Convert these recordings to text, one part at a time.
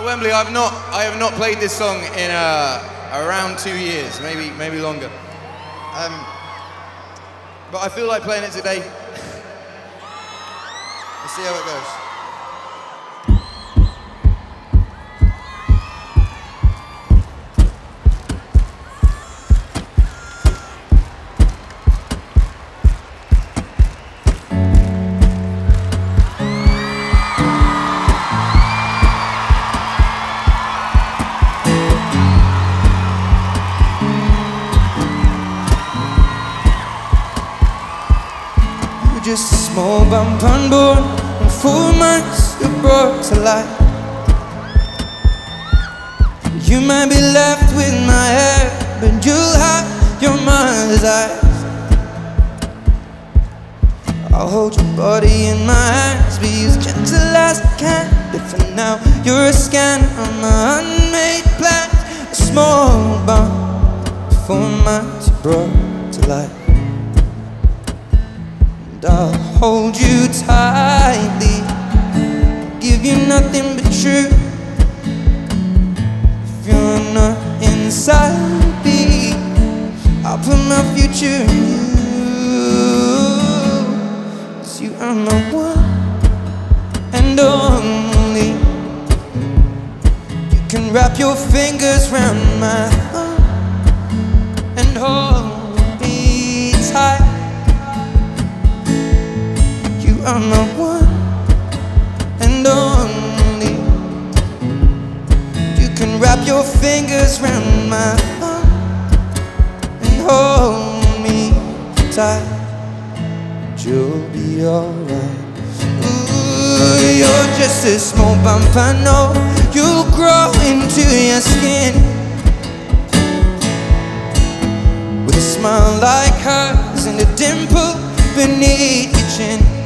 At Wembley, I've not, I have not played this song in uh, around two years, maybe, maybe longer. Um, but I feel like playing it today. Let's see how it goes. Just a small bump unborn And four months you brought to life. You might be left with my hair But you'll have your mother's eyes. I'll hold your body in my hands Be as gentle as I can. But for now you're a scan on my unmade plans. A small bump Four months you brought to life and I'll hold you tightly. Give you nothing but truth. If you're not inside me, I'll put my future in you. Cause you are my one and only. You can wrap your fingers round my your fingers round my arm and hold me tight. You'll be alright. Ooh, you're just a small bump, I know. You'll grow into your skin with a smile like hers and a dimple beneath your chin.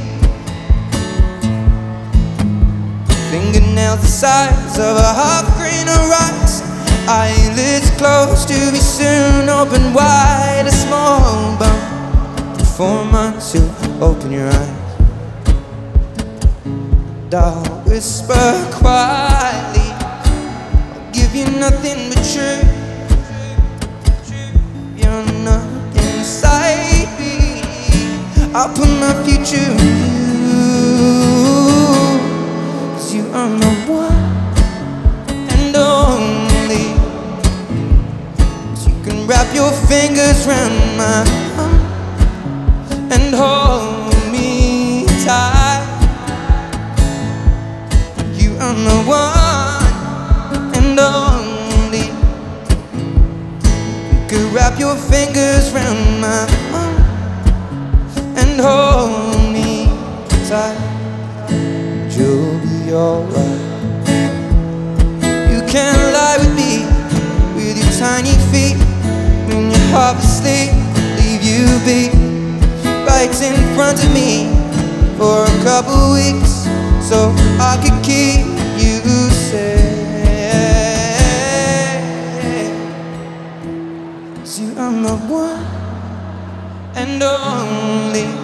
Fingernails the size of a half grain of rice. Eyelids closed to be soon open wide. A small bump. In four months you'll open your eyes. And I'll whisper quietly. I'll give you nothing but truth. You're not inside me. I'll put my future in you. My one and only. You can wrap your fingers round my arm and hold me tight. You are my one and only. You can wrap your fingers round my arm and hold Be alright. You can lie with me with your tiny feet when your heart is asleep. Leave you be right in front of me for a couple weeks so I can keep you safe. 'Cause you are my one and only.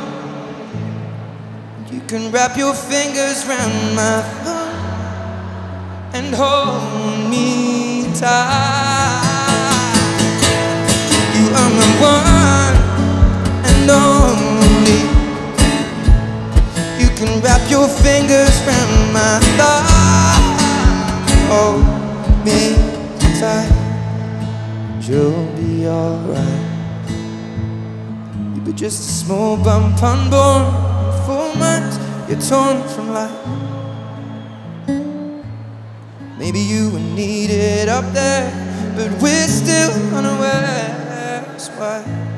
You can wrap your fingers round my thumb and hold me tight. You are my one and only. You can wrap your fingers round my thumb, hold me tight. You'll be alright. Just a small bump unborn. Four months, you're torn from life. Maybe you were needed up there, but we're still unaware. That's why.